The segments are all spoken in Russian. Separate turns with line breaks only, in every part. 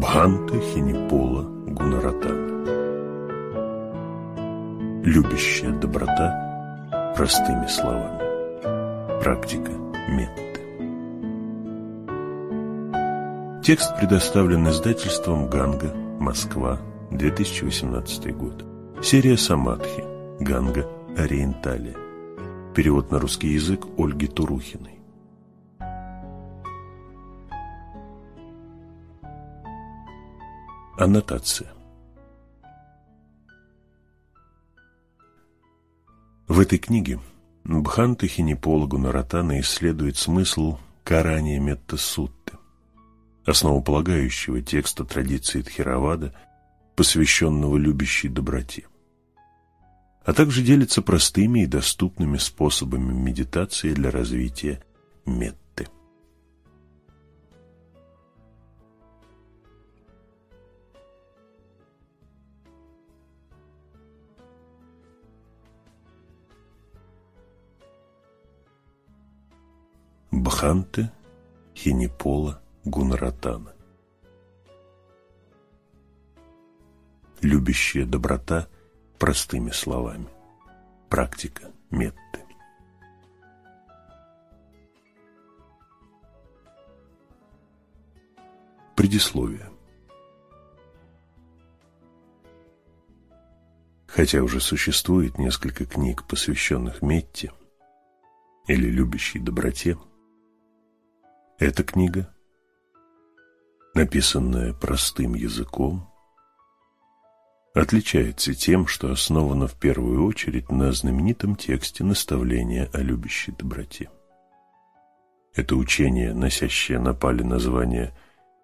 Бханта Хинипола Гунаратана Любящая доброта простыми словами. Практика метты. Текст предоставлен издательством «Ганга», Москва, 2018 год. Серия «Самадхи», «Ганга», «Ориенталия». Перевод на русский язык Ольги Турухиной. Аннотация. В этой книге Бханта Хинепола Наратана исследует смысл Карания Метта Сутты, основополагающего текста традиции Тхеравада, посвященного любящей доброте, а также делится простыми и доступными способами медитации для развития метты. Бханте Хинипола Гунаратана. Любящая доброта простыми словами. Практика Метты. Предисловие. Хотя уже существует несколько книг, посвященных Метте или любящей доброте, эта книга, написанная простым языком, отличается тем, что основана в первую очередь на знаменитом тексте наставления о любящей доброте. Это учение, носящее на пале название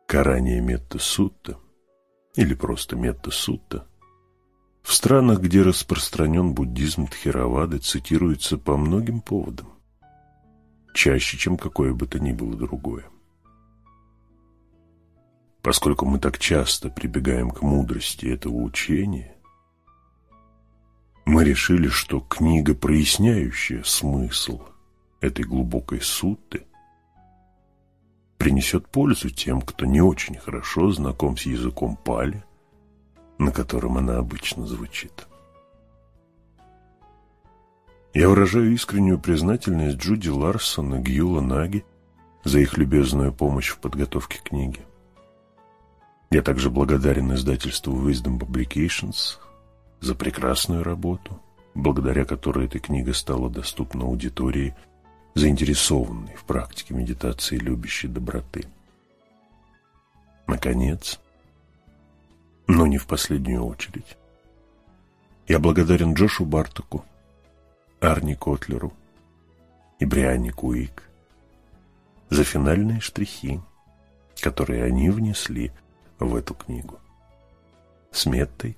Карания Метта Сутта или просто Метта Сутта, в странах, где распространен буддизм Тхеравады, цитируется по многим поводам чаще, чем какое бы то ни было другое. Поскольку мы так часто прибегаем к мудрости этого учения, мы решили, что книга, проясняющая смысл этой глубокой сутты, принесет пользу тем, кто не очень хорошо знаком с языком пали, на котором она обычно звучит. Я выражаю искреннюю признательность Джуди Ларсон и Гьюла Наги за их любезную помощь в подготовке книги. Я также благодарен издательству Wisdom Publications за прекрасную работу, благодаря которой эта книга стала доступна аудитории, заинтересованной в практике медитации любящей доброты. Наконец, но не в последнюю очередь, я благодарен Джошу Бартаку, Арни Котлеру и Брианне Куик за финальные штрихи, которые они внесли в эту книгу. С меттой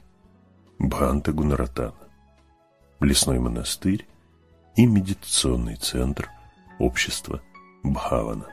Бханта Гунаратана, Лесной монастырь и медитационный центр общества Бхавана.